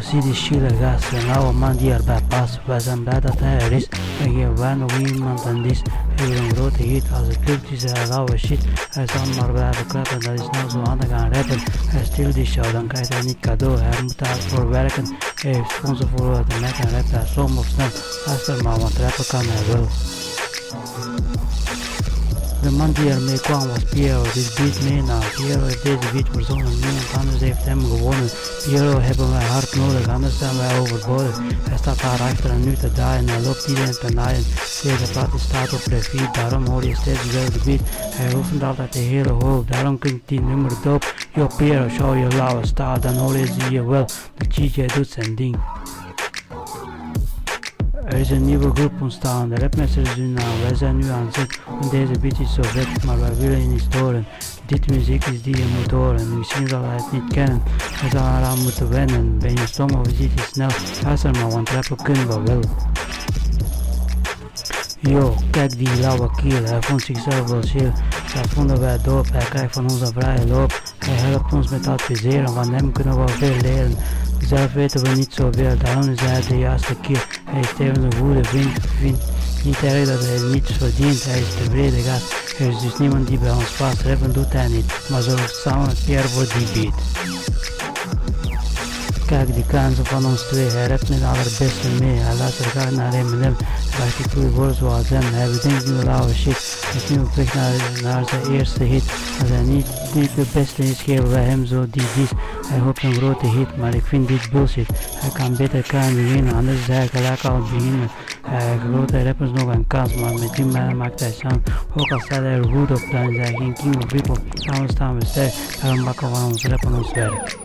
zie die chile gas. Een oude man die erbij past. Wij zijn blij dat hij er is. En geven wij nog iemand aan dis. Hebben een grote hit als het lukt is hij oude shit. Hij zal maar blijven klappen, dat is nou zo handig gaan rappen. Hij stil die show, dan krijgt hij niet cadeau. Hij moet daarvoor werken. Hij heeft sponsor voor wat te maken. Rapt hij som of snel. Luister maar, want rappen kan hij wel. De man die ermee kwam was Piero, dit beat mee. Piero heeft deze beat verzonnen, niemand anders heeft hem gewonnen. Piero hebben wij hard nodig, anders zijn wij overbodig. Hij staat daar achter en nu te draaien, hij loopt iedereen te naaien. Deze plaat staat op repeat, daarom hoor je steeds dezelfde beat. Hij oefent altijd de hele hoop, daarom klinkt die nummer doop. Yo Piero, show je lauwe staal, dan hoor je zie je wel, de DJ doet zijn ding. Er is een nieuwe groep ontstaan, de rapmesters is hun naam. Wij zijn nu aan zet, want deze beat is zo vet, maar wij willen je niet storen. Dit muziek is die je moet horen, misschien zal hij het niet kennen. Hij zal eraan moeten wennen, ben je stom of zit je snel? Luister maar, want rappen kunnen we wel. Yo, kijk die lauwe kiel, hij vond zichzelf wel chill. Dat vonden wij doop, hij krijgt van ons een vrije loop. Hij helpt ons met adviseren, van hem kunnen we veel leren. Zelf weten we niet zoveel, daarom is hij de juiste keer. Hij is tevens een goede vriend, vindt niet erg dat hij niets verdient, hij is tevreden gast. Er is dus niemand die bij ons past, rappen doet hij niet, maar zorgt samen Pierre voor die beat. Kijk die kansen van ons twee, hij rapt met allerbeste mee, hij luistert graag naar Eminem, hij die goede woorden zoals hem, hij bedenkt nieuwe lauwe shit, hij is nu op weg naar, naar zijn eerste hit, als hij niet, niet de beste is, geven wij hem zo die dis, hij hoopt een grote hit, maar ik vind dit bullshit, hij kan beter kan beginnen, anders is hij gelijk al beginnen, hij grote rappers nog een kans, maar met die man maakt hij sound, ook al staat hij er goed op, dan is hij geen king of people, samen staan we sterk, daarom bakken we ons rappen ons werk.